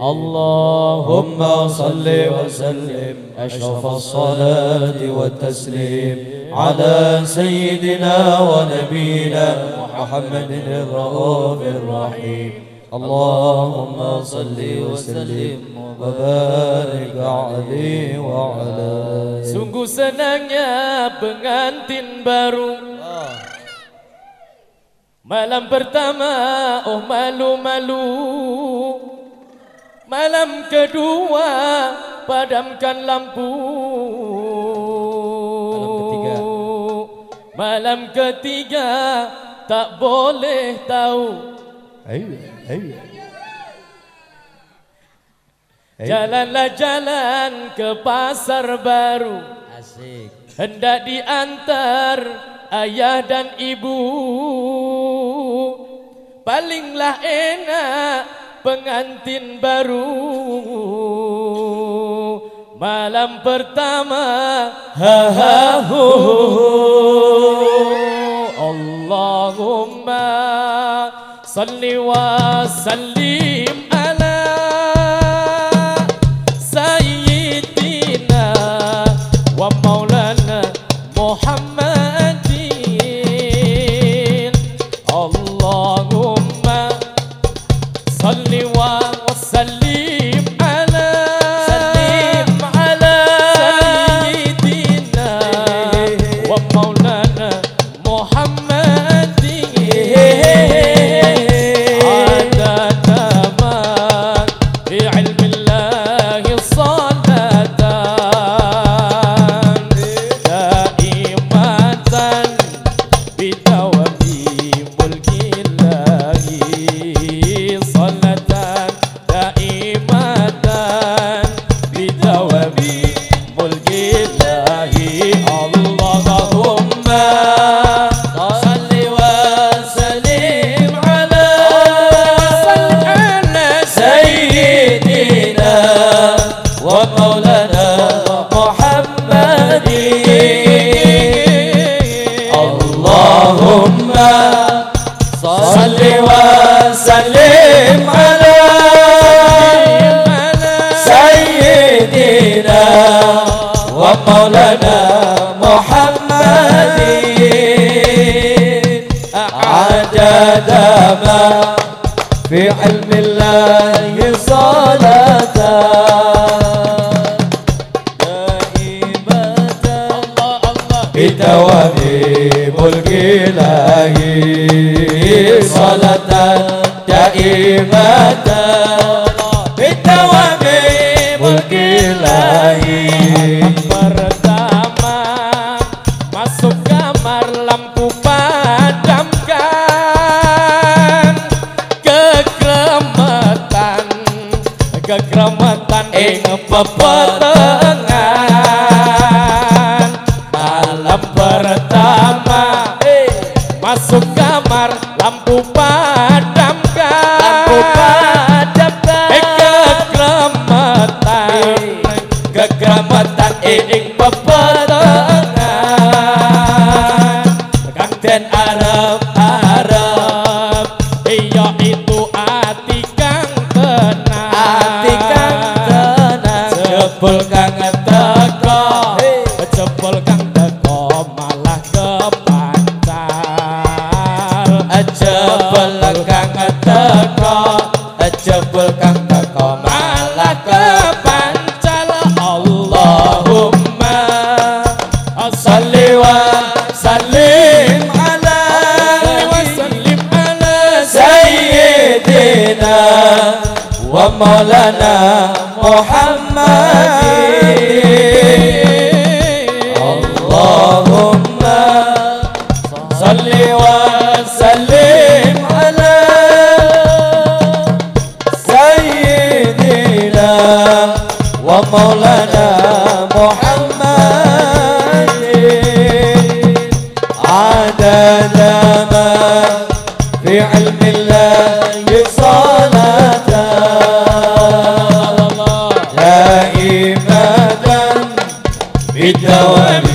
اللهم صل وسلم أشرف الصلاة والتسليم على سيدنا ونبينا محمد الرؤوف الرحيم اللهم صل وسلم وبارك عليه وعلى Sungguh senangnya pengantin baru Malam pertama oh malu-malu Malam kedua padamkan lampu Malam ketiga. Malam ketiga tak boleh tahu Ayo, ayo. Jalanlah jalan ke pasar baru Asik. Hendak diantar ayah dan ibu Palinglah enak pengantin baru. Malam pertama. Ha ha hu hu hu. Allahumma salli wa sallim ومولانا محمد. اللهم صل وسلم على سيدنا ومولانا محمد. عدد في علم الله Itawadi bulgi lagi Salatan Ta'imatan Itawadi bulgi lagi Pertama Masuk kamar lampu padamkan Kekrematan Kekrematan Ingat bapak அம்புப்பா. Allah kepanjal Allahumma assalwa sallim ala wa sallim ala sayyidina wa مولانا Muhammad ومولانا محمد. عدد ما في علم الله صلاة. دائمة بدوام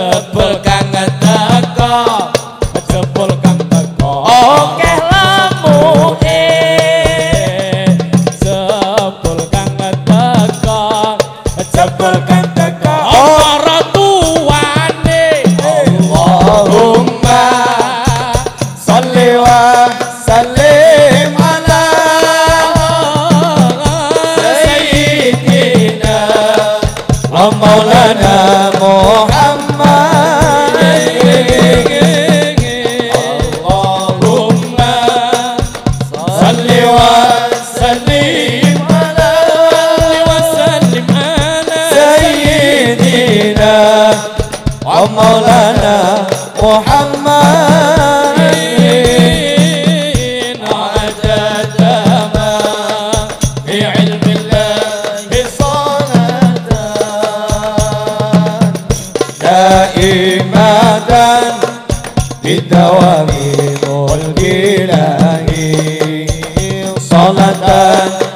papa دوام الغلاء صلاة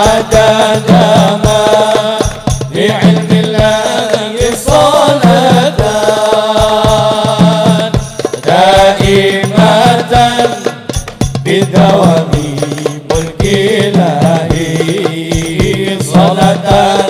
عدد بعلم الله صلاة دائمة بدوام ملك إلهي صلاة.